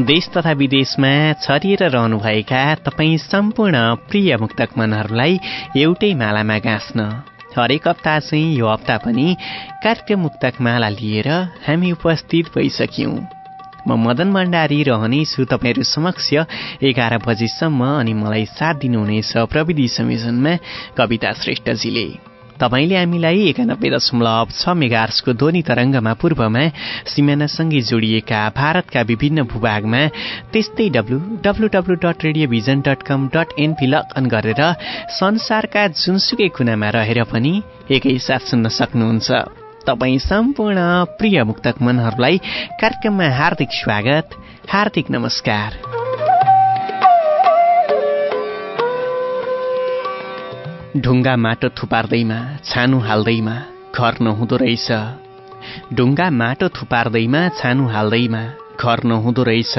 देश तथा विदेशमा छरिएर रहनुभएका तपाईँ सम्पूर्ण प्रिय मुक्तक मनहरूलाई एउटै मालामा गाँच्न हरेक हप्ता चाहिँ यो हप्ता पनि कार्यक्रम मुक्तक माला लिएर हामी उपस्थित भइसक्यौँ। म मदन भण्डारी रहनेछु तपाईँहरू समक्ष एघार बजीसम्म अनि मलाई साथ दिनुहुनेछ प्रविधि संयोजनमा कविता श्रेष्ठजीले। तपाईँले हामीलाई एकानब्बे दशमलव छ मेगार्सको ध्वनि तरङ्गमा पूर्वमा सिमानासँगै जोडिएका भारतका विभिन्न भूभागमा त्यस्तै W W dot radio vision dot com dot NP गरेर संसारका जुनसुकै कुनामा रहेर पनि एकैसाथ सुन्न सक्नुहुन्छ। तपाईँ सम्पूर्ण प्रिय मुक्तक मनहरूलाई कार्यक्रममा हार्दिक स्वागत हार्दिक नमस्कार। ढुङ्गा माटो थुपार्दैमा छानु हाल्दैमा घर नहुँदो रहेछ। ढुङ्गा माटो थुपार्दैमा छानु हाल्दैमा घर नहुँदो रहेछ।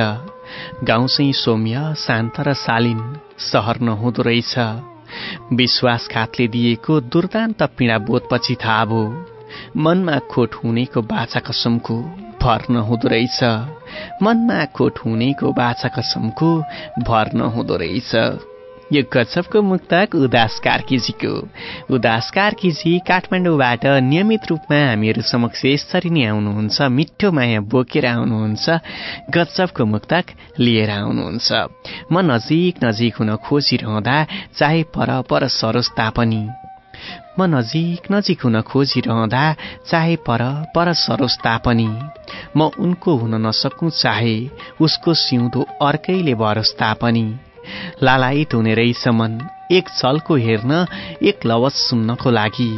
गाउँ चाहिँ सौम्य शान्त र शालीन सहर नहुँदो रहेछ। विश्वासघातले दिएको दुर्दान्त पीडा बोधपछि थाहा भयो मनमा खोट हुनेको बाछा कसमको भर नहुँदो रहेछ। मनमा खोट हुनेको बाछा कसमको भर नहुँदो रहेछ। यो गजबको मुक्तक उदास कार्कीजीको उदास कार्कीजी काठमाडौँबाट नियमित रूपमा हामीहरू समक्ष यसरी नै आउनुहुन्छ मिठो माया बोकेर आउनुहुन्छ गजबको मुक्तक लिएर आउनुहुन्छ। म नजिक नजिक हुन खोजिरहँदा चाहे पर पर सरोज तापनि। म नजिक नजिक हुन खोजिरहँदा चाहे पर पर सरोज तापनि। म उनको हुन नसकौँ चाहे उसको सिउँदो अर्कैले बरोस् तापनि। लालायित हुने रहेछ मन एक छलको हेर्न एक लवज सुन्नको लागि।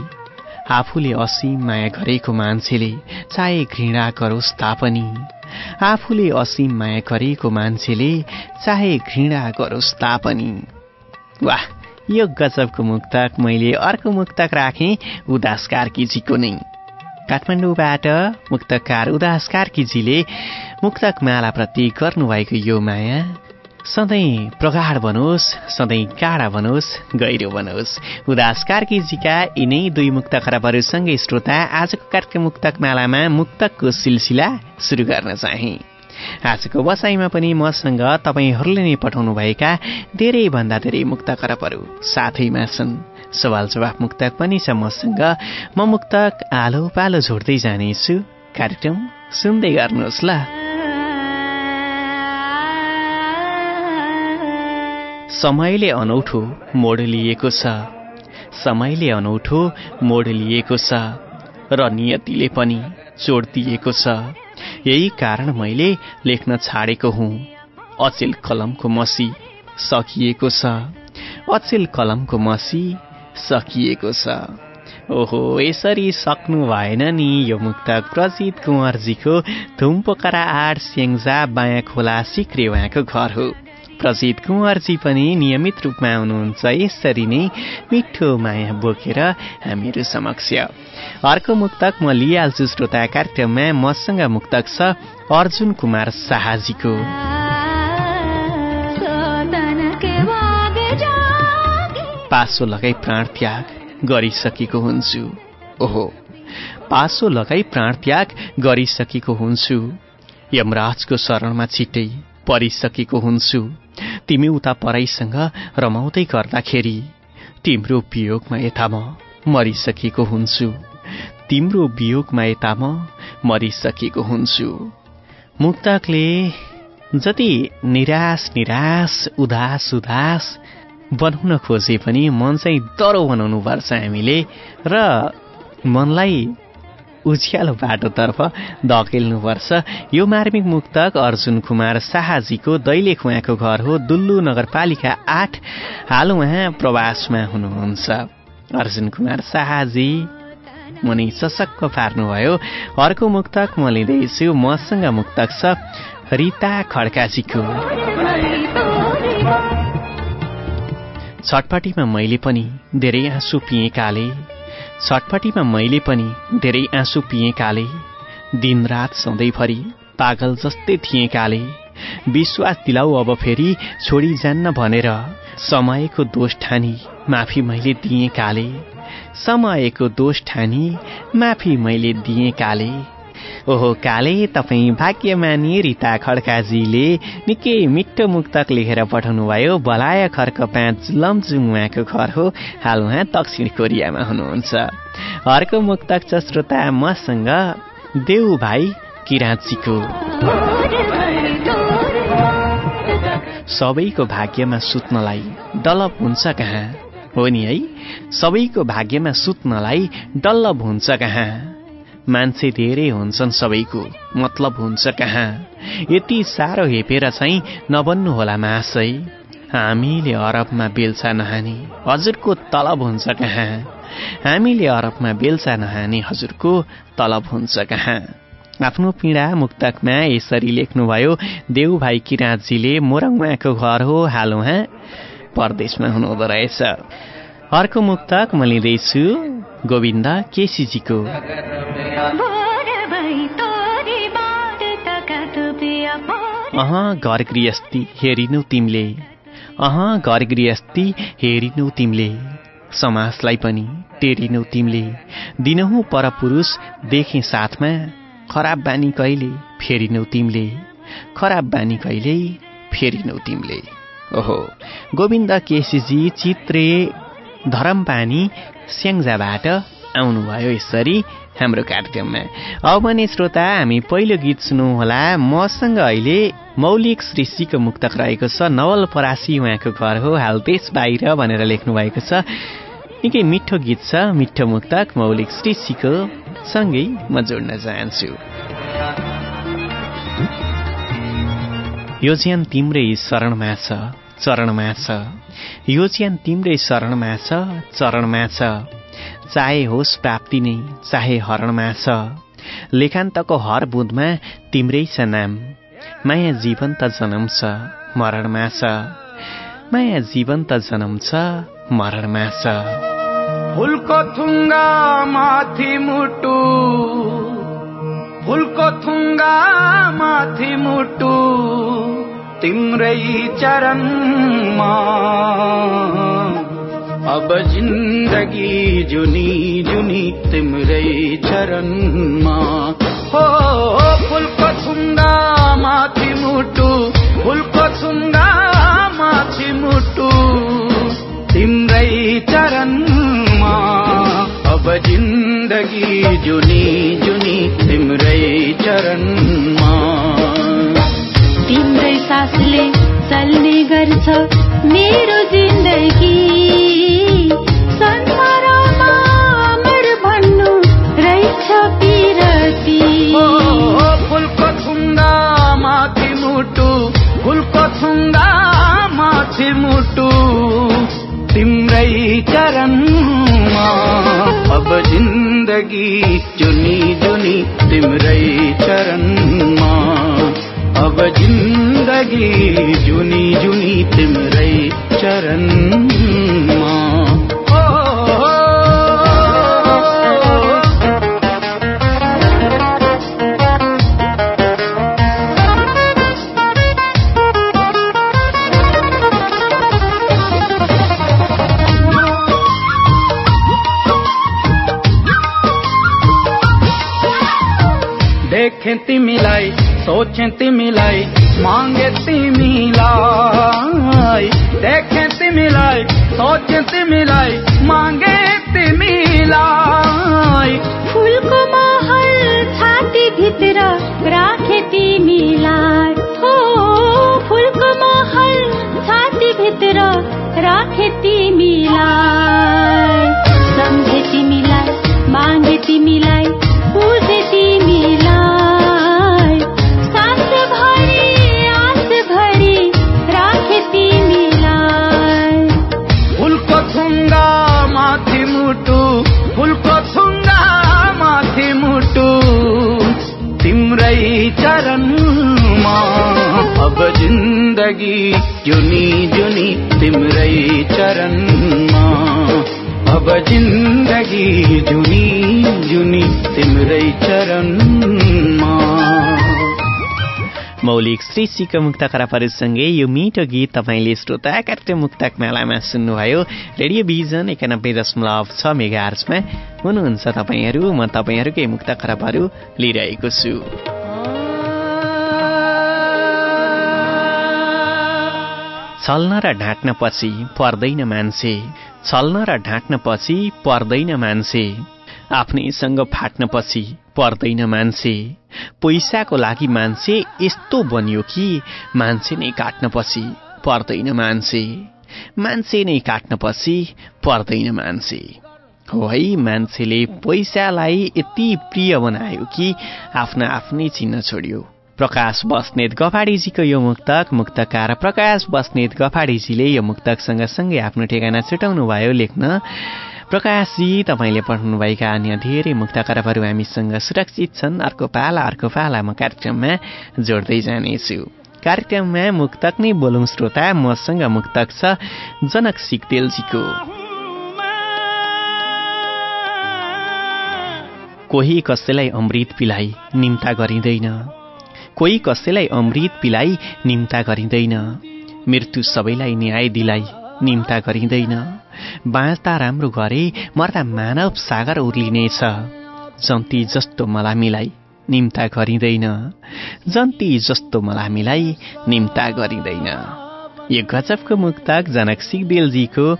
आफूले असीम माया गरेको मान्छेले चाहे घृणा गरोस् तापनि। आफूले असीम माया गरेको मान्छेले चाहे घृणा गरोस् तापनि। वाह यो गजबको मुक्तक मैले अर्को मुक्तक राखेँ उदास कार्कीजीको नै। काठमाडौँबाट मुक्तकार उदास कार्कीजीले मुक्तक मालाप्रति गर्नुभएको यो माया सधैँ प्रगाढ बनोस् सधैँ गाढा बनोस् गहिरो बनोस्। उदास कार्कीजीका यिनै दुई मुक्त खराबहरूसँगै श्रोता आजको कार्यक्रम मुक्तक मालामा मुक्तकको सिलसिला सुरु गर्न चाहे। आजको बसाइमा पनि मसँग तपाईँहरूले नै पठाउनुभएका धेरैभन्दा धेरै मुक्त खराबहरू साथैमा छन्। सवाल जवाफ मुक्तक पनि छ मसँग। म मुक्तक आलो पालो झोड्दै जानेछु। कार्यक्रम सुन्दै गर्नुहोस् ल। समयले अनौठो मोड लिएको छ। समयले अनौठो मोड लिएको छ र नियतिले पनि चोड दिएको छ। यही कारण मैले लेख्न छाडेको हुँ। अचेल कलमको मसी सकिएको छ। अचेल कलमको मसी सकिएको छ। ओहो यसरी सक्नु भएन नि यो मुक्तक। प्रजित कुँवरजीको धुमपोखरा आठ स्याङ्जा बायाँ खोला सिक्रे उहाँको घर हो। प्रजित कुँवरजी पनि नियमित रूपमा आउनुहुन्छ। यसरी नै मिठो माया बोकेर हामीहरू समक्ष। अर्को मुक्तक म लिइहाल्छु श्रोता कार्यक्रममा। मसँग मुक्तक छ अर्जुन कुमार शाहजीको। पासो लगाई प्राण त्याग गरिसकेको हुन्छु। ओहो। पासो लगाई प्राण त्याग गरिसकेको हुन्छु। यमराजको शरणमा छिट्टै परिसकेको हुन्छु। तिमी उता पराईसँग रमाउँदै गर्दाखेरि तिम्रो वियोगमा यता म मरिसकेको हुन्छु। तिम्रो वियोगमा यता म मरिसकेको हुन्छु। मुक्तकले जति निराश निराश उदास उदास बनाउन खोजे पनि मन चाहिँ डह्रो बनाउनुपर्छ हामीले र मनलाई उज्यालो बाटोतर्फ धकेल्नुपर्छ। यो मार्मिक मुक्तक अर्जुन कुमार शाहजीको दैले खुवाको घर हो दुल्लु नगरपालिका आठ। हाल उहाँ प्रवासमा हुनुहुन्छ। अर्जुन कुमार शाहजी मुनि सशक्क पार्नुभयो। अर्को मुक्तक म लिँदैछु मसँग मुक्तक छ रिता खड्काजीको। छटपटीमा मैले पनि धेरै आँसु पिएँ काले छटपटीमा मैले पनि धेरै आँसु पिएँ काले। दिनरात सधैँभरि पागल जस्तै थिएँ काले। विश्वास दिलाउ अब फेरि छोडी जान्न भनेर समयको दोष ठानी माफी मैले दिएँ काले। समयको दोष ठानी माफी मैले दिएँ काले। ओहो काले तपाईँ भाग्यमानी रिता खड्काजीले निकै मिठो मुक्तक लेखेर पठाउनु भयो बलाय खर्क पाँच उहाँको घर हो। हाल उहाँ दक्षिण कोरियामा हुनुहुन्छ। अर्को मुक्तक छ श्रोता मसँग देउ भाइ किराँचीको। सबैको भाग्यमा सुत्नलाई डलप हुन्छ कहाँ? हो नि है? सबैको भाग्यमा सुत्नलाई डल्लभ हुन्छ कहाँ? मान्छे धेरै हुन्छन् सबैको। मतलब हुन्छ कहाँ? यति साह्रो हेपेर चाहिँ नबन्नु होला मासै। हामीले अरबमा बेल्छा नहाने हजुरको तलब हुन्छ कहाँ? हामीले अरबमा बेल्छा नहाने हजुरको तलब हुन्छ कहाँ? आफ्नो पीडा मुक्तकमा यसरी लेख्नुभयो देउ भाइ किराँतजीले मोरङ उहाँको घर हो हाल उहाँ परदेशमा हुनुहुँदो रहेछ। अर्को मुक्तक म लिँदैछु गोविन्द केसीजीको। अह घर गृहस्थी हेरिनु तिमीले। अह घर गृहस्थी हेरिनु तिमीले। समाजलाई पनि टेरिनु तिमीले। दिनहुँ परपुरुष देखे साथमा खराब बानी कहिले फेरिनौ तिमीले। खराब बानी कहिले फेरिनौ तिमीले। ओहो गोविन्द केसीजी चित्रे धरमपानी स्याङ्जाबाट आउनुभयो यसरी हाम्रो कार्यक्रममा। अब भने श्रोता हामी पहिलो गीत सुन्नुहोला। मसँग अहिले मौलिक सृष्टिको मुक्तक रहेको छ। नवल परासी उहाँको घर हो हाल देश बाहिर भनेर लेख्नु भएको छ। निकै मिठो गीत छ मिठो मुक्तक। मौलिक सृष्टिको सँगै म जोड्न चाहन्छु। यो ज्यान तिम्रै शरणमा छ। चरणमा छ। यो ज्यान तिम्रै शरणमा छ चरणमा छ। चाहे होस् प्राप्ति नै चाहे हरणमा छ। लेखान्तको हर बुँदमा तिम्रै छ नाम। माया जीवन त जन्म छ मरणमा छ। माया जीवन त जन्म छ मरणमा छ। फुलको थुङ्गा माथि मुटु। फुलको थुङ्गा माथि मुटु। तिम्रै चरणमा। अब जिन्दगी जुनी जुनी तिम्रै चरणमा। हो फुलको थुङ्गा माथि मुटु फुलको थुङ्गा माथि मुटु। तिम्रै चरणमा। अब जिन्दगी जुनी जुनी तिम्रै चरणमा। सासले चल्ने गर्छ मेरो जिन्दगी। संसारमा अमर भन्नु रहेछ पिरती। फुलको थुङ्गा माथि मुटु फुलको थुङ्गा माथि मुटु तिम्रै चरणमा अब जिन्दगी जुनी जुनी तिम्रै चरणमा। अब जिन्दगी जुनी जुनी तिम्रै चरणमा देखें तिमीलाई सोचे तिमीलाई मागे तिमीलाई देखे तिमीलाई सोचे तिमीलाई मागे तिमीलाई। फुलको महल छाती भित्र राखे तिमीलाई। हो फुलको महल छाती भित्र राखे तिमीलाई। सम्झे तिमीलाई मागे तिमीलाई जिन्दगी जुनी जुनी तिम्रै चरणमा अब जिन्दगी जुनी जुनी तिम्रै चरणमा मौलिक श्री सिक मुक्त खराबहरूसँगै यो मिठो गीत तपाईँले श्रोता कार्यक्रम मुक्तक मेलामा सुन्नुभयो। रेडियो भिजन एकानब्बे दशमलव छ मेगा आर्समा हुनुहुन्छ तपाईँहरू म तपाईँहरूकै मुक्त खराबहरू लिइरहेको छु। छल्न र ढाँट्न पछि पर्दैन मान्छे। छल्न र ढाँट्न पछि पर्दैन मान्छे। आफ्नैसँग फाट्न पछि पर्दैन मान्छे। पैसाको लागि मान्छे यस्तो बनियो कि मान्छे नै काट्न पछि पर्दैन मान्छे। मान्छे नै काट्न पछि पर्दैन मान्छे। हो है मान्छेले पैसालाई यति प्रिय बनायो कि आफ्ना आफ्नै चिन्न छोड्यो। प्रकाश बस्नेत गफाडीजीको यो मुक्तक मुक्तकार प्रकाश बस्नेत गफाडीजीले यो मुक्तक सँगसँगै आफ्नो ठेगाना छुटाउनु भयो लेख्न। प्रकाशजी तपाईँले पठाउनुभएका अन्य धेरै मुक्तकरहरू हामीसँग सुरक्षित छन्। अर्को पाला अर्को पाला म कार्यक्रममा जोड्दै जानेछु। कार्यक्रममा मुक्तक नै बोलौँ श्रोता मसँग मुक्तक छ जनक सिक्देलजीको कोही कसैलाई अमृत पिलाई निम्ता गरिँदैन। कोही कसैलाई अमृत पिलाई निम्ता गरिँदैन। मृत्यु सबैलाई न्याय दिलाई निम्ता गरिँदैन। बाँच्दा राम्रो गरे मर्दा मानव सागर उर्लिनेछ। जन्ती जस्तो मलामीलाई निम्ता गरिँदैन। जन्ती जस्तो मलामीलाई निम्ता गरिँदैन। यो गजबको मुक्तक जनक सिगदेलजीको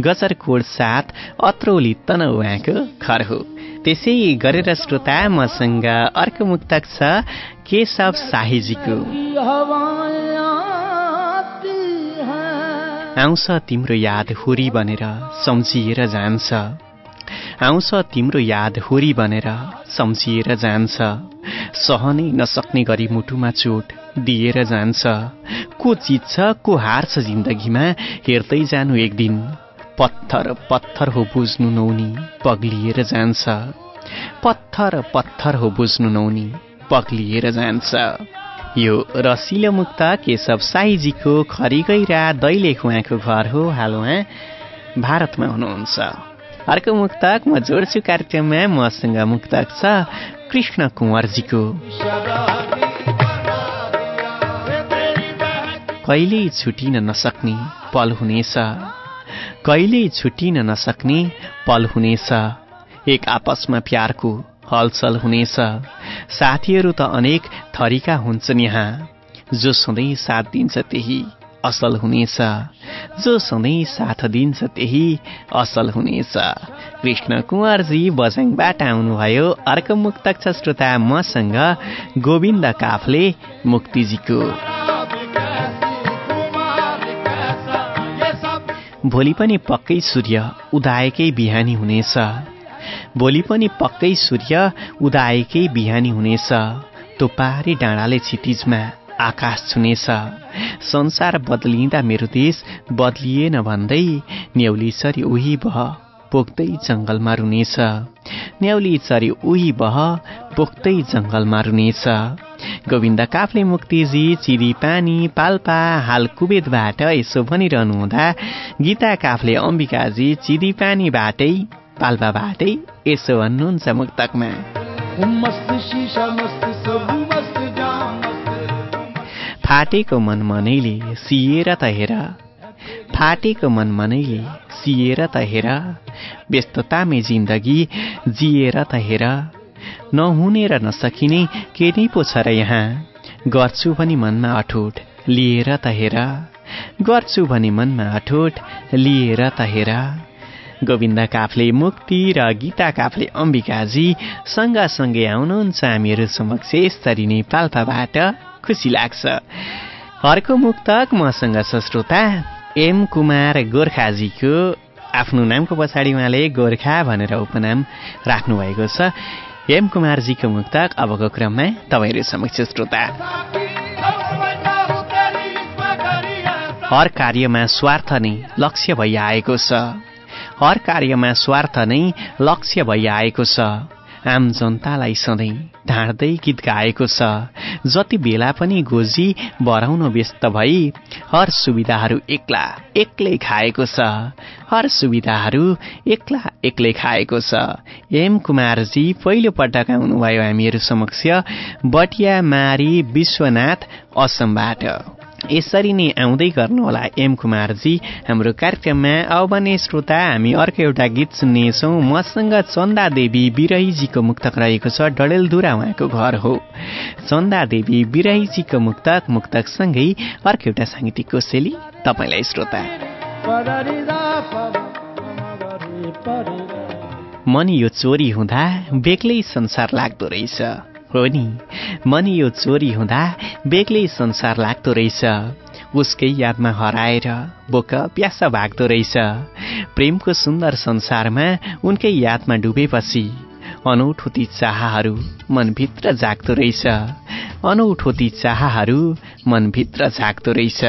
गजरकोड साथ अत्रौली तन उहाँको घर हो। त्यसै गरेर श्रोता मसँग अर्को मुक्तक छ केशव शाहीजीको। आउँछ तिम्रो याद हुरी बनेर सम्झिएर जान्छ। आउँछ तिम्रो याद हुरी बनेर सम्झिएर जान्छ। सहनै नसक्ने गरी मुटुमा चोट दिएर जान्छ। को जित्छ को हार्छ जिन्दगीमा हेर्दै जानु एक दिन। पत्थर पत्थर हो बुझ्नु नौनी पग्लिएर जान्छ। पत्थर पत्थर हो बुझ्नु नौनी पग्लिएर जान्छ। यो रसिलो मुक्त केशव साईजीको खरिगैरा दैलेख उहाँको घर हो। हाल उहाँ भारतमा हुनुहुन्छ। अर्को मुक्तक म जोड्छु कार्यक्रममा मसँग मुक्तक छ कृष्ण कुँवरजीको। कहिल्यै छुटिन नसक्ने पल हुनेछ। कहिल्यै छुटिन नसक्ने पल हुनेछ। एक आपसमा प्यारको हलचल हुनेछ। साथीहरू त अनेक थरीका हुन्छन् यहाँ। जो सधैँ साथ दिन्छ त्यही असल हुनेछ। जो सधैँ साथ दिन्छ त्यही असल हुनेछ। कृष्ण कुँवरजी बझाङबाट आउनुभयो। अर्को मुक्तक श्रोता मसँग गोविन्द काफले मुक्तिजीको भोलि पनि पक्कै सूर्य उदाएकै बिहानी हुनेछ। भोलि पनि पक्कै सूर्य उदाएकै बिहानी हुनेछ। तोपारी डाँडाले छितिजमा आकाश छुनेछ। संसार बदलिँदा मेरो देश बदलिएन भन्दै न्याउली सरी उही बह पोख्दै जङ्गलमा रुनेछ न्याउली चरी उही बह पोख्दै जङ्गलमा रुनेछ गोविन्द काफले मुक्तिजी चिरी पानी पाल्पा हाल कुवेतबाट यसो भनिरहनु हुँदा गीता काफले अम्बिकाजी चिरी पानीबाटै पाल्पाबाटै यसो भन्नुहुन्छ मुक्तकमा। फाटेको मन मनैले सिएर त हेर फाटेको मन मनैले सिएर त हेर व्यस्ततामै जिन्दगी जिएर त हेर। नहुने र नसकिने के नै पो छ र यहाँ? गर्छु भनी मनमा अठोट लिएर त हेर। गर्छु भनी मनमा अठोट लिएर त हेर। गोविन्द काफले मुक्ति र गीता काफले अम्बिकाजी सँगसँगै आउनुहुन्छ हामीहरू समक्ष यसरी नै पाल्पाबाट। खुसी लाग्छ। अर्को मुक्तक मसँग छ श्रोता। एम कुमार गोर्खाजीको आफ्नो नामको पछाडि उहाँले गोर्खा भनेर उपनाम राख्नुभएको छ। एम कुमारजीको मुक्तक अबको क्रममा तपाईँहरू समक्ष श्रोता। हर कार्यमा स्वार्थ नै लक्ष्य भइआएको छ। हर कार्यमा स्वार्थ नै लक्ष्य भइआएको छ। आम जनतालाई सधैँ ढाँड्दै गीत गाएको छ। जति बेला पनि गोजी बढाउन व्यस्त भई हर सुविधाहरू एक्ला एक्लै खाएको छ। हर सुविधाहरू एक्ला एक्लै खाएको छ। एम कुमारजी पहिलो पटक आउनुभयो हामीहरू समक्ष बटिया मारी विश्वनाथ असमबाट। यसरी नै आउँदै गर्नुहोला एम कुमारजी। हाम्रो कार्यक्रममा अब भने श्रोता हामी अर्को एउटा गीत सुन्नेछौँ। मसँग चन्दा देवी बिरहीजीको मुक्तक रहेको छ डडेलधुरा उहाँको घर हो। चन्दा देवी बिरहीजीको मुक्तक मुक्तकसँगै अर्को एउटा साङ्गीतिक कोसेली तपाईँलाई श्रोता। मन यो चोरी हुँदा बेग्लै संसार लाग्दो रहेछ। हो नि। मन यो चोरी हुँदा बेग्लै संसार लाग्दो रहेछ। उसकै यादमा हराएर बोक प्यासा भाग्दो रहेछ। प्रेमको सुन्दर संसारमा उनकै यादमा डुबेपछि अनौठो ती चाहहरू मनभित्र जाग्दो रहेछ। अनौठो ती चाहहरू मनभित्र जाग्दो रहेछ।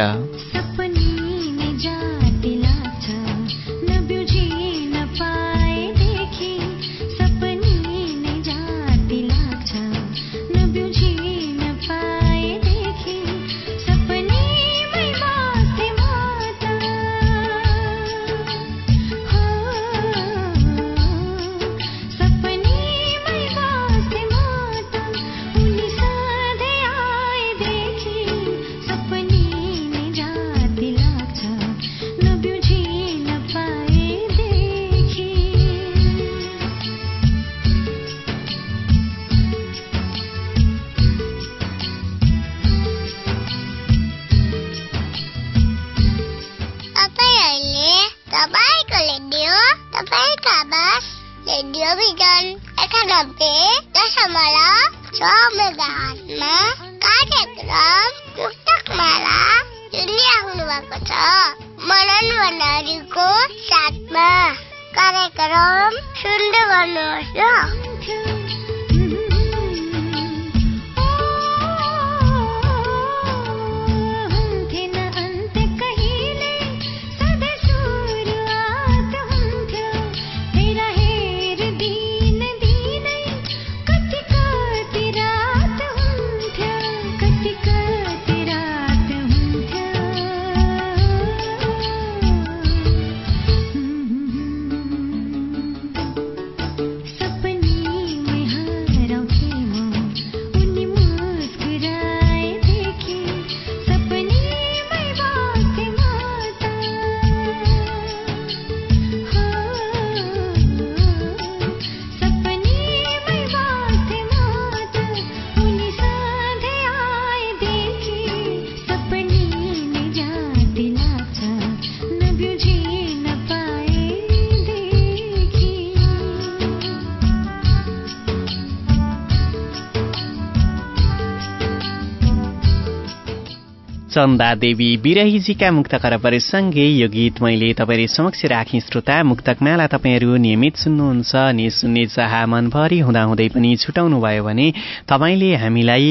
चन्दा देवी बिरहीजीका मुक्त खरबहरूसँगै यो गीत मैले तपाईँले समक्ष राखेँ श्रोता मुक्तकमाला तपाईँहरू नियमित सुन्नुहुन्छ अनि सुन्ने चाह मनभरि हुँदाहुँदै पनि छुटाउनु भयो भने तपाईँले हामीलाई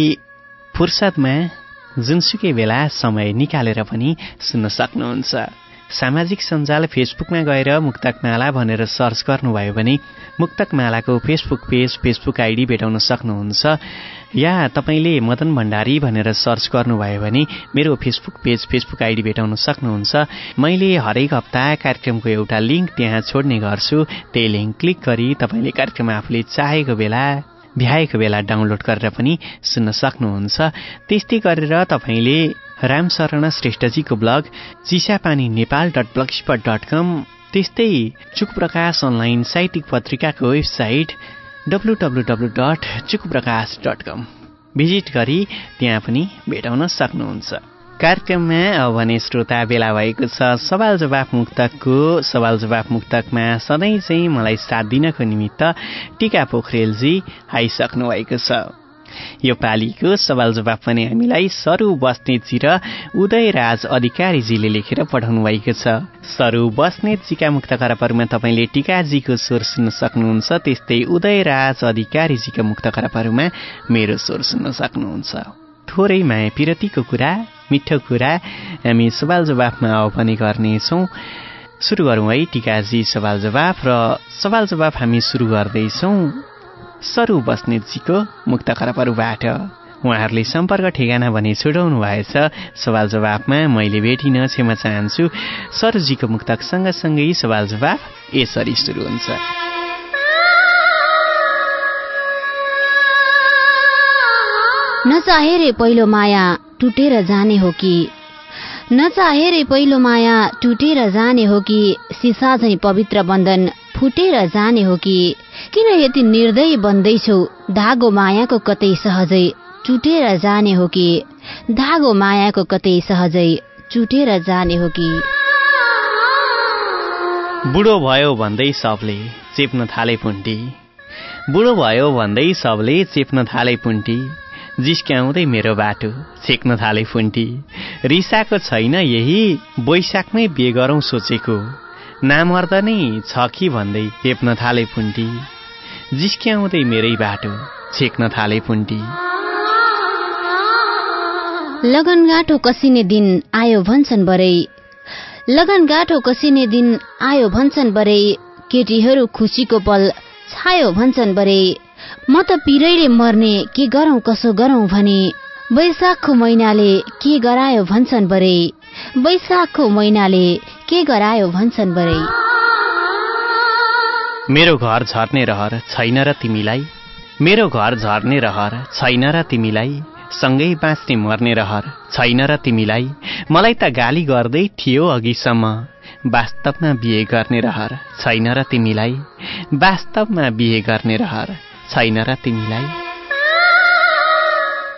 फुर्सदमा जुनसुकै बेला समय निकालेर पनि सुन्न सक्नुहुन्छ। सामाजिक सञ्जाल फेसबुकमा गएर मुक्तकमाला भनेर सर्च गर्नुभयो भने मुक्तकमालाको फेसबुक पेज फेसबुक आइडी भेटाउन सक्नुहुन्छ। या तपाईँले मदन भण्डारी भनेर सर्च गर्नुभयो भने मेरो फेसबुक पेज फेसबुक आइडी भेटाउन सक्नुहुन्छ। मैले हरेक हप्ता कार्यक्रमको एउटा लिङ्क त्यहाँ छोड्ने गर्छु। त्यही लिङ्क क्लिक गरी तपाईँले कार्यक्रम आफूले चाहेको बेला भ्याएको बेला डाउनलोड गरेर पनि सुन्न सक्नुहुन्छ। त्यस्तै गरेर तपाईँले Ramsharan श्रेष्ठजीको blog Chisapani Nepal dot blogspot dot com त्यस्तै चुकप्रकाश अनलाइन साहित्यिक पत्रिकाको website W dot dot com. Visit गरी त्यहाँ पनि भेटाउन सक्नुहुन्छ। कार्यक्रममा अब भने श्रोता बेला भएको छ सवाल जवाफ मुक्तकको सवाल जवाफ मुक्तकमा सधैँ चाहिँ मलाई साथ दिनको निमित्त टिका पोखरेलजी आइसक्नु भएको छ। यो पालिको सवाल जवाफ पनि हामीलाई सरु बस्नेतजी र उदयराज अधिकारीजीले लेखेर पठाउनु भएको छ। सरु बस्नेतजीका मुक्त खराबहरूमा तपाईँले टिकाजीको स्वर सुन्न सक्नुहुन्छ त्यस्तै उदयराज अधिकारीजीका मुक्त खराबहरूमा मेरो स्वर सुन्न सक्नुहुन्छ। थोरै माया पिरतीको कुरा मिठो कुरा हामी सवाल जवाफमा पनि गर्नेछौँ। सुरु गरौँ है टिकाजी सवाल जवाफ र सवाल जवाफ हामी सुरु गर्दैछौँ। सरु बस्नेतजीको मुक्त खरपरुबाट उहाँहरूले सम्पर्क ठेगाना भने छुटाउनु भएछ। सवाल जवाफमा मैले भेटिन क्षमा चाहन्छु। सरुजीको मुक्तक सँगसँगै सवाल जवाफ यसरी सुरु हुन्छ। नचाहे रे पहिलो माया टुटेर जाने हो कि नचाहे रे पहिलो माया टुटेर जाने हो कि सिसा झै पवित्र बन्धन फुटेर जाने हो कि किन यति निर्दय बन्दैछौ? धागो मायाको कतै सहजै चुटेर जाने हो कि? धागो मायाको कतै सहजै चुटेर जाने हो कि? बुढो भयो भन्दै सबले चेप्न थाले पुन्टी। बुढो भयो भन्दै सबले चेप्न थाले पुन्टी। जिस्क्याउँदै मेरो बाटो छेक्न थाले फुन्टी रिसाको छैन यही वैशाखमै बिहे गरौँ सोचेको। नामर्द नै छ कि भन्दै हेप्न थाले फुन्टी। जिस्क्याउँदै मेरै बाटो छेक्न थाले फुन्टी। लगन गाँठो कसिने दिन आयो भन्छन् बरै। लगन गाँठो कसिने दिन आयो भन्छन् बरै। केटीहरू खुसीको पल छायो भन्छन् बरै। म त पिरैले मर्ने के गरौँ कसो गरौँ भने। वैशाखको महिनाले के गरायो भन्छन् बरै। वैशाखको महिनाले के गरायो भन्छन् बरै? मेरो घर झर्ने रहर छैन र तिमीलाई। मेरो घर झर्ने रहर छैन र तिमीलाई। सँगै बाँच्ने मर्ने रहर छैन र तिमीलाई। मलाई त गाली गर्दै थियो अघिसम्म। वास्तवमा बिहे गर्ने रहर छैन र तिमीलाई। वास्तवमा बिहे गर्ने रहर छैन र तिमीलाई।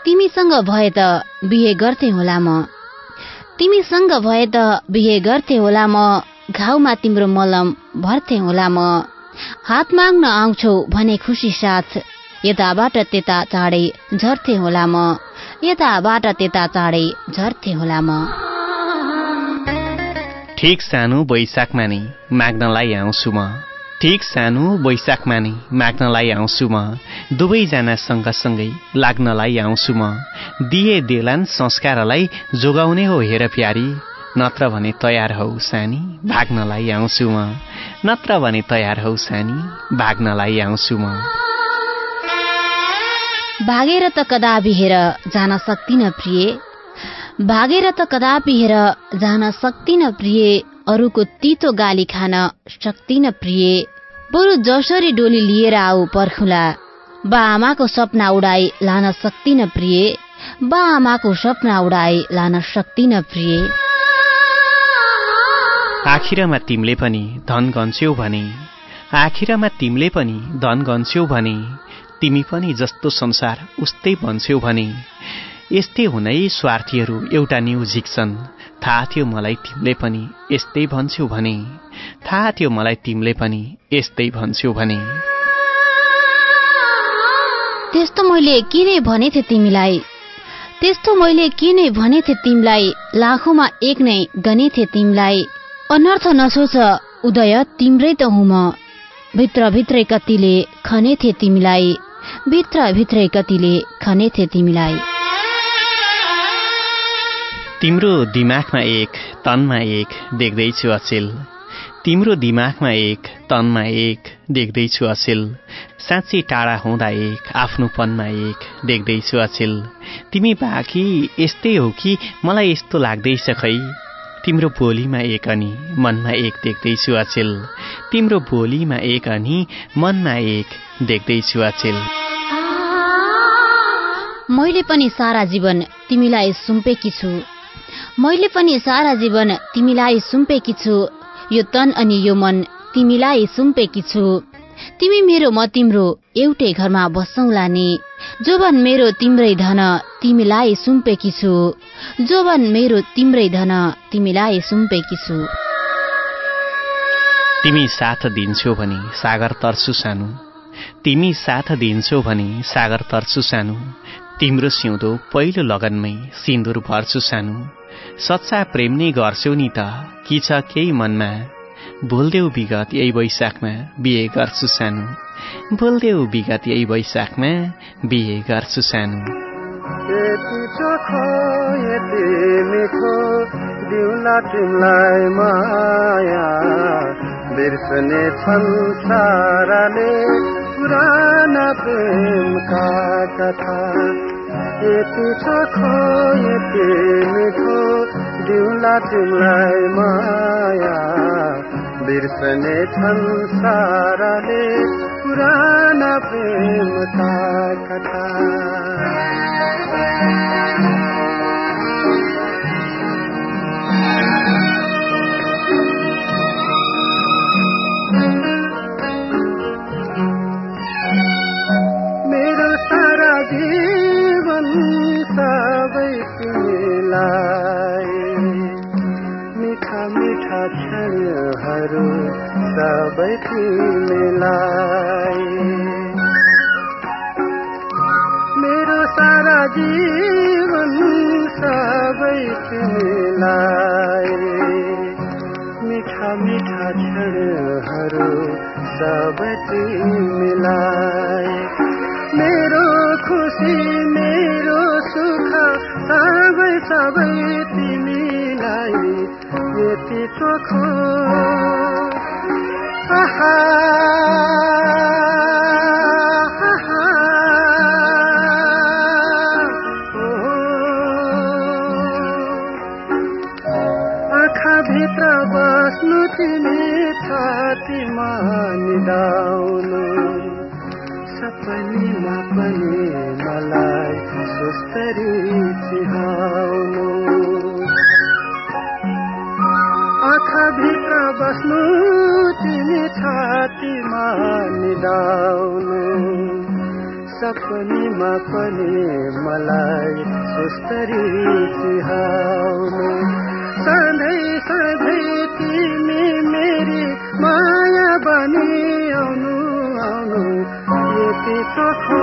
तिमीसँग भए त बिहे गर्थे होला म। तिमीसँग भए त बिहे गर्थे होला म घाउमा तिम्रो मलम भर्थे होला म। हात माग्न आउँछौ भने खुसी साथ यताबाट त्यता चाँडै झर्थे होला म। यताबाट त्यता चाँडै झर्थे होला म। ठिक सानो वैशाखमा नै माग्नलाई आउँछु म। ठिक सानो वैशाखमा नै माग्नलाई आउँछु म। दुवैजना सँगसँगै लाग्नलाई आउँछु म। दिए देलान संस्कारलाई जोगाउने हो हेर प्यारी। नत्र भने तयार हौ सानी भाग्नलाई आउँछु म। नत्र भने तयार हौ सानी भाग्नलाई आउँछु म। भागेर त कदापि हेर जान सक्दिन प्रिय। भागेर त कदापि हेर जान सक्दिन प्रिय। अरूको तितो गाली खान सक्दिन प्रिय। बरु जसरी डोली लिएर आऊ पर्खुला। बा आमाको सपना उडाई लान सक्दिन प्रिय। बा आमाको सपना उडाई लान सक्दिन प्रिय। आखिरमा तिमीले पनि धन गन्छौ भने आखिरमा तिमीले पनि धन गन्छौ भने तिमी पनि जस्तो संसार उस्तै भन्छौ भने यस्तै हुनै स्वार्थीहरू एउटा न्यु झिक्छन् थाहा थियो मलाई तिमीले पनि यस्तै भन्छौ भने। थाहा थियो मलाई तिमीले पनि यस्तै भन्छौ भने। त्यस्तो मैले किन भनेथे तिमीलाई? त्यस्तो मैले किन भनेथे तिमीलाई? लाखौँमा एक नै गनेथे तिमीलाई। अनर्थ नसोच उदय तिम्रै त हुँ म भित्रभित्रै कतिले खनेथे तिमीलाई। भित्रभित्रै कतिले खनेथे तिमीलाई। तिम्रो दिमागमा एक तनमा एक देख्दैछु अचेल तिम्रो दिमागमा एक तनमा एक देख्दैछु अचेल साँच्चै टाढा हुँदा एक आफ्नोपनमा एक देख्दैछु अचेल तिमी बाँकी यस्तै हो कि मलाई यस्तो लाग्दैछ खै। तिम्रो बोलीमा एक अनि मनमा एक देख्दैछु अचेल तिम्रो बोलीमा एक अनि मनमा एक देख्दैछु अचेल मैले पनि सारा जीवन तिमीलाई सुम्पेकी छु। मैले पनि सारा जीवन तिमीलाई सुम्पेकी छु। यो तन अनि यो मन तिमीलाई सुम्पेकी छु। तिमी मेरो म तिम्रो एउटै घरमा बसौँला नि। जोबन मेरो तिम्रै धन तिमीलाई सुम्पेकी छु। जोबन मेरो तिम्रै धन तिमीलाई सुम्पेकी छु। तिमी साथ दिन्छौ भने सागर तर्छु सानो। तिमी साथ दिन्छौ भने सागर तर्छु सानो। तिम्रो सिउँदो पहिलो लगनमै सिन्दुर भर्छु सानो। सच्चा प्रेम नै गर्छौ नि त। कि छ केही मनमा? भुल्देऊ विगत यही वैशाखमा बिहे गर्छु सानो। भुल्देऊ विगत यही वैशाखमा बिहे गर्छु सानो। बिर्सने संसारले पुराना प्रेमका कथा। यति छ यति मिठो दिउला तिमीलाई माया। बिर्सने छन् साराले पुराना प्रेमका कथा। बस्नु तिमी छातीमा निदाउनु। सपनीमा पनि मलाई सुस्तरी चिहाउनु। सधैँ सधैँ तिमी मेरी माया बनी आउनु। आउनु यति चोखो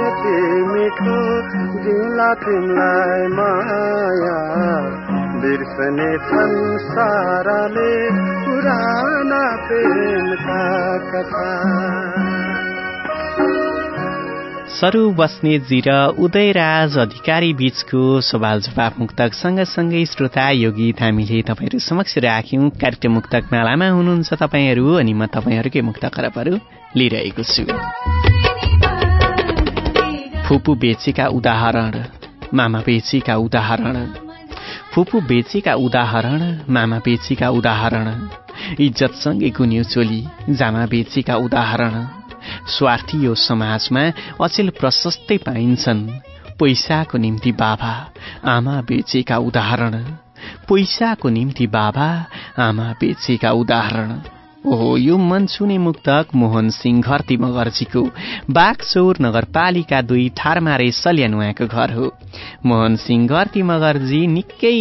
यति मिठो दिला तिमीलाई माया। बिर्सने संसारले पुराना प्रेमका कथा। सरू बस्नेतजी र उदयराज अधिकारी बीचको सवाल जवाब मुक्तक सँगसँगै श्रोता यो गीत हामीले तपाईँहरू समक्ष राख्यौँ। कार्यक्रम मुक्तक मालामा हुनुहुन्छ तपाईँहरू अनि म तपाईँहरूकै मुक्त खरबहरू लिइरहेको छु। फुपू बेचेका उदाहरण मामा बेचेका उदाहरण फुपू बेचेका उदाहरण मामा बेचेका उदाहरण इज्जतसँगै गुन्यो चोली जामा बेचेका उदाहरण। स्वार्थी यो समाजमा अचेल प्रशस्तै पाइन्छन्। पैसाको निम्ति बाबा आमा बेचेका उदाहरण। पैसाको निम्ति बाबा आमा बेचेका उदाहरण। ओहो यो मन छुने मुक्तक मोहन सिंह घरती मगर्जीको बागचौर नगरपालिका दुई ठारमारे सल्यान उहाँको घर हो। मोहन सिंह घरती मगर्जी निकै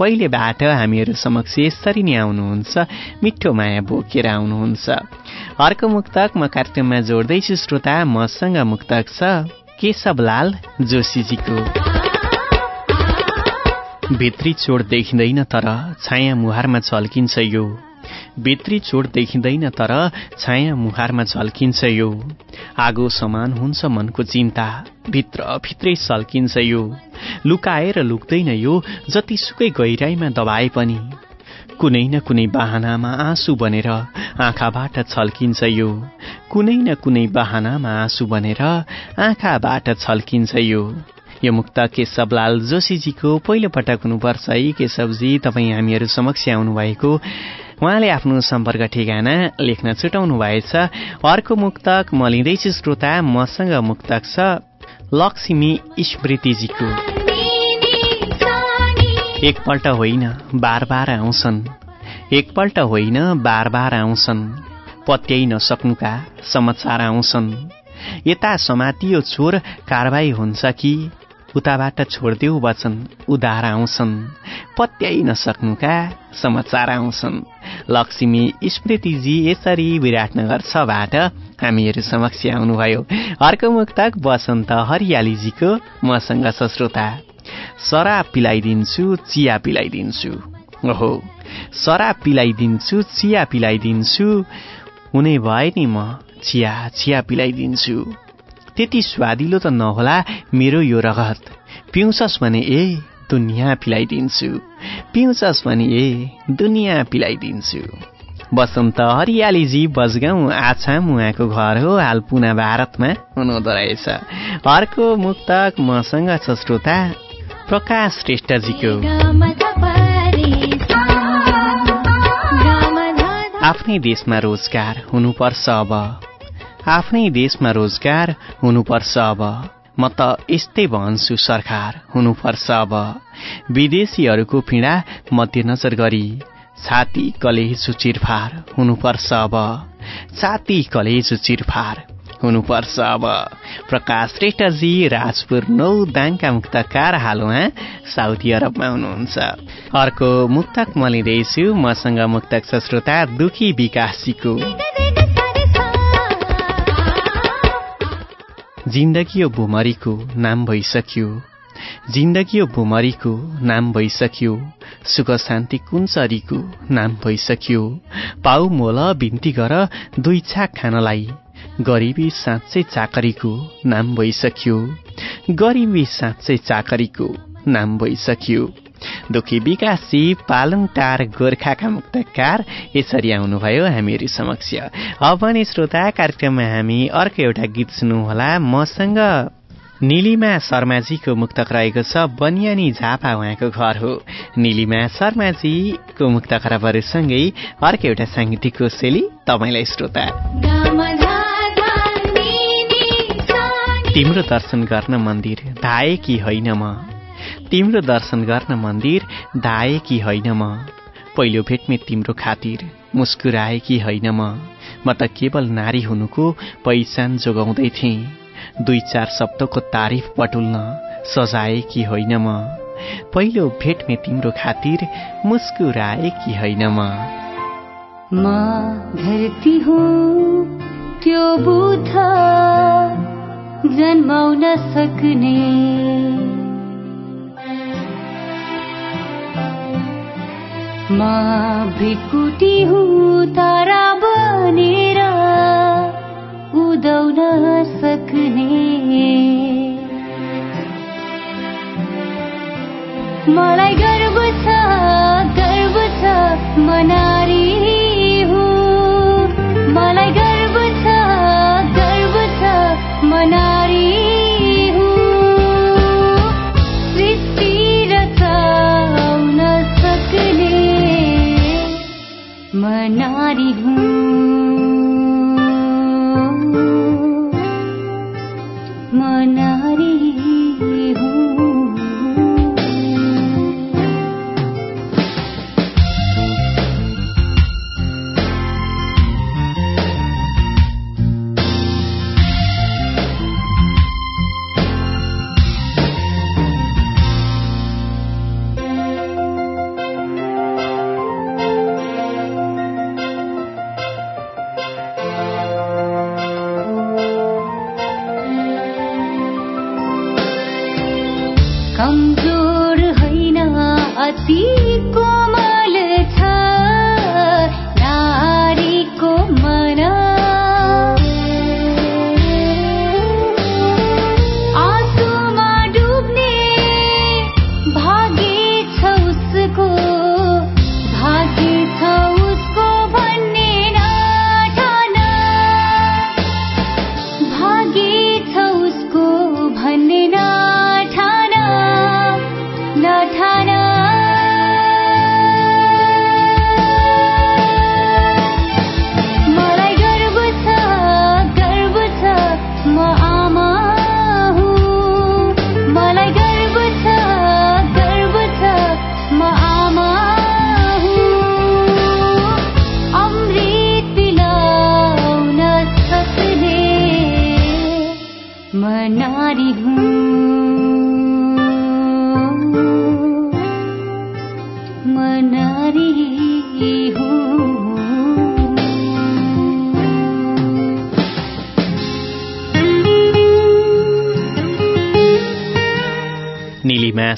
पहिलेबाट हामीहरू समक्ष यसरी नै आउनुहुन्छ मिठो माया बोकेर आउनुहुन्छ। अर्को मुक्तक म कार्यक्रममा जोड्दैछु श्रोता मसँग मुक्तक छ केशवलाल जोशीजीको। भित्री चोट देखिँदैन तर छाया मुहारमा झल्किन्छ यो। भित्री चोट देखिँदैन तर छाया मुहारमा झल्किन्छ यो। आगो समान हुन्छ मनको चिन्ता भित्र भित्रै सल्किन्छ यो। लुकाएर लुक्दैन यो जतिसुकै गहिराईमा दबाए पनि। कुनै न कुनै बाहनामा आँसु बनेर आँखाबाट छल्किन्छ यो। कुनै न कुनै बाहनामा आँसु बनेर आँखाबाट छल्किन्छ यो। यो मुक्त केशवलाल जोशीजीको पहिलोपटक हुनुपर्छ है केशवजी तपाईँ हामीहरू समक्ष आउनुभएको उहाँले आफ्नो सम्पर्क ठेगाना लेख्न छुटाउनु भएछ। अर्को मुक्तक म लिँदैछु श्रोता मसँग मुक्तक छ लक्ष्मी स्मृतिजीको एकपल्ट होइन बार बार आउँछन्। एकपल्ट होइन बार बार आउँछन्। पत्याइ नसक्नुका समाचार आउँछन्। यता समातियो चोर कारवाही हुन्छ कि? उताबाट छोडिदेऊ वचन उधार आउँछन्। पत्याइ नसक्नुका समाचार आउँछन्। लक्ष्मी स्मृतिजी यसरी विराटनगर छबाट हामीहरू समक्ष आउनुभयो। अर्को मुक्तक वसन्त हरियालीजीको मसँग छ श्रोता सराप पिलाइदिन्छु चिया पिलाइदिन्छु। ओहो सराप पिलाइदिन्छु चिया पिलाइदिन्छु। हुने भए नि म चिया चिया पिलाइदिन्छु। त्यति स्वादिलो त नहोला मेरो यो रगत पिउँछस् भने ए दुनियाँ पिलाइदिन्छु। पिउँछस् भने ए दुनियाँ पिलाइदिन्छु। वसन्त हरियालीजी बजगाउँ आछाम उहाँको घर हो हाल पुना भारतमा हुनुहुँदो रहेछ। अर्को मुक्तक मसँग छ श्रोता प्रकाश श्रेष्ठजीको। आफ्नै देशमा रोजगार हुनुपर्छ अब। आफ्नै देशमा रोजगार हुनुपर्छ अब। म त यस्तै भन्छु सरकार हुनुपर्छ अब। विदेशीहरूको पीडा मध्यनजर गरी छाती कलेजु चिरफार हुनुपर्छ अब। छाती कलेजु चिरफार हुनुपर्छ अब। प्रकाश श्रेष्ठजी राजपुर नौ दाङका मुक्तकार हाल उहाँ साउदी अरबमा हुनुहुन्छ। अर्को मुक्तक म लिँदैछु मसँग मुक्तक छ श्रोता दुखी विकासीको। जिन्दगी यो भुमरीको नाम भइसक्यो। जिन्दगी यो भुमरीको नाम भइसक्यो। सुख शान्ति कुञ्चरीको नाम भइसक्यो। पाउ मोल बिन्ती गर दुई छाक खानलाई। गरिबी साँच्चै चाकरीको नाम भइसक्यो। गरिबी साँच्चै चाकरीको नाम भइसक्यो। दुखी विकासी पालङ टार गोर्खाका मुक्तकार यसरी आउनुभयो हामीहरू समक्ष। अब पनि श्रोता कार्यक्रममा हामी अर्को एउटा गीत सुन्नुहोला। मसँग निलिमा शर्माजीको मुक्तक रहेको छ बनियानी झापा उहाँको घर हो। निलिमा शर्माजीको मुक्त खराबहरूसँगै अर्को एउटा साङ्गीतिक कोसेली तपाईँलाई श्रोता। तिम्रो दर्शन गर्न मन्दिर धाए कि होइन म? तिम्रो दर्शन गर्न मन्दिर धाए कि होइन म? पहिलो भेटमै तिम्रो खातिर मुस्कुराए कि होइन म? म त केवल नारी हुनुको पहिचान जोगाउँदै थिएँ। दुई चार शब्दको तारिफ बटुल्न सजाए कि होइन म? पहिलो भेटमे तिम्रो खातिर मुस्कुराए कि होइन म? धरती हुँ त्यो भिकुटी हुँ तारा बनेर उदाउन सक्ने। मलाई गर्व छ गर्व छ मनारी मनारी हुँ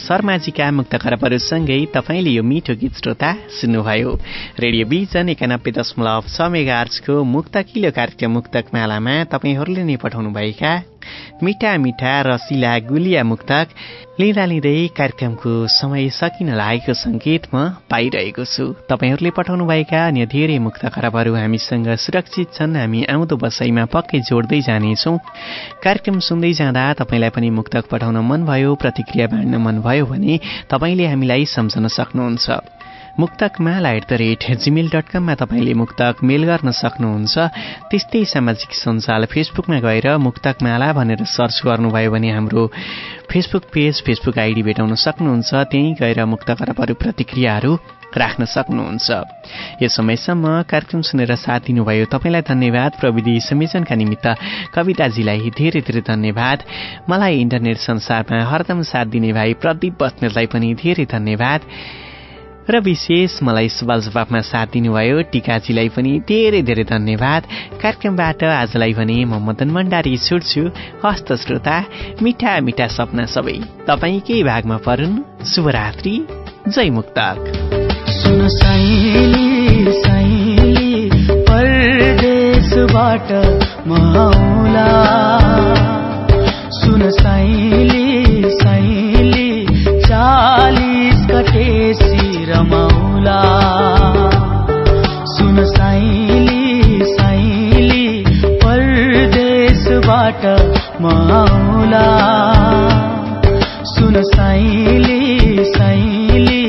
शर्माजीका मुक्त खरबहरूसँगै तपाईँले यो मिठो गीत श्रोता सुन्नुभयो। रेडियो बिजन एकानब्बे दशमलव छ मेगा आर्चको मुक्त किलो कार्यक्रम मुक्तक मालामा तपाईँहरूले नै पठाउनुभएका मिठा मिठा रसिला गुलिया मुक्तक लिँदा लिँदै कार्यक्रमको समय सकिन लागेको सङ्केत म पाइरहेको छु। तपाईँहरूले पठाउनुभएका अन्य धेरै मुक्त खराबहरू हामीसँग सुरक्षित छन्। हामी आउँदो बसाइमा पक्कै जोड्दै जानेछौँ। कार्यक्रम सुन्दै जाँदा तपाईँलाई पनि मुक्तक पठाउन मन भयो प्रतिक्रिया बाँड्न मन भयो भने तपाईँले हामीलाई सम्झन सक्नुहुन्छ। मुक्तकमाला at the rate Gmail dot कममा तपाईँले मुक्तक मेल गर्न सक्नुहुन्छ। त्यस्तै सामाजिक सञ्जाल फेसबुकमा गएर मुक्तकमाला भनेर सर्च गर्नुभयो भने हाम्रो फेसबुक पेज फेसबुक आइडी भेटाउन सक्नुहुन्छ। त्यहीँ गएर मुक्त खराबहरू प्रतिक्रियाहरू राख्न सक्नुहुन्छ। यो समयसम्म कार्यक्रम सुनेर साथ दिनुभयो। तपाईँलाई धन्यवाद। प्रविधि संयोजनका निमित्त कविताजीलाई धेरै धेरै धन्यवाद। मलाई इन्टरनेट संसारमा हरदम साथ दिने भाइ प्रदीप बस्नेतलाई पनि धेरै धन्यवाद। र विशेष मलाई सवाल जवाफमा साथ दिनुभयो। टिकाजीलाई पनि धेरै धेरै धन्यवाद। कार्यक्रमबाट आजलाई भने म मदन भण्डारी छुट्छु। हस्त श्रोता मिठा मिठा सपना सबै तपाईँकै भागमा परुन्। शुभरात्रि। जय मुक्तक। सुन साइली माउला सुन साइली साइली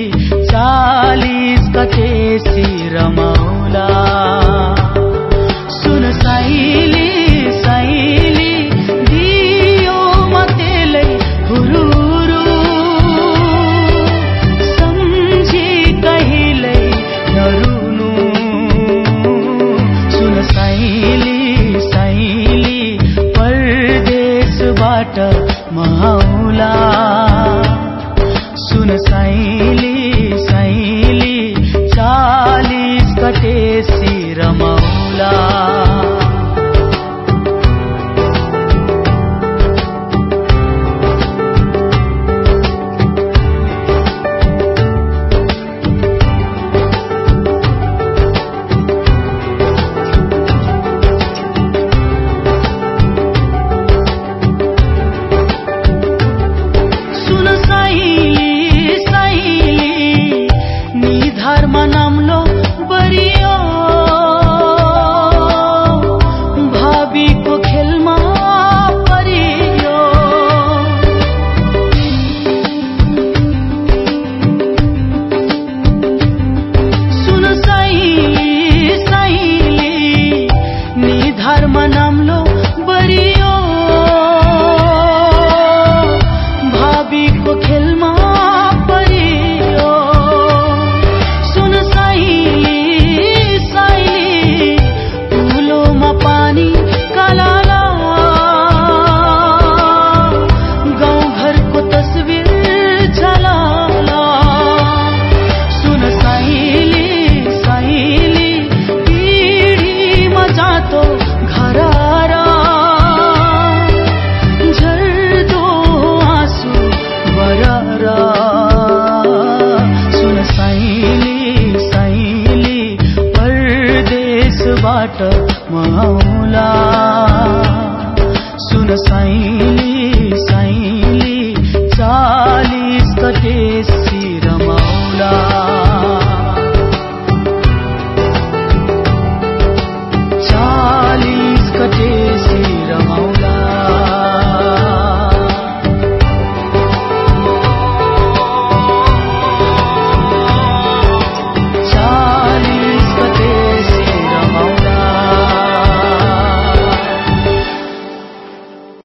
चालिस कटेसी रमाउला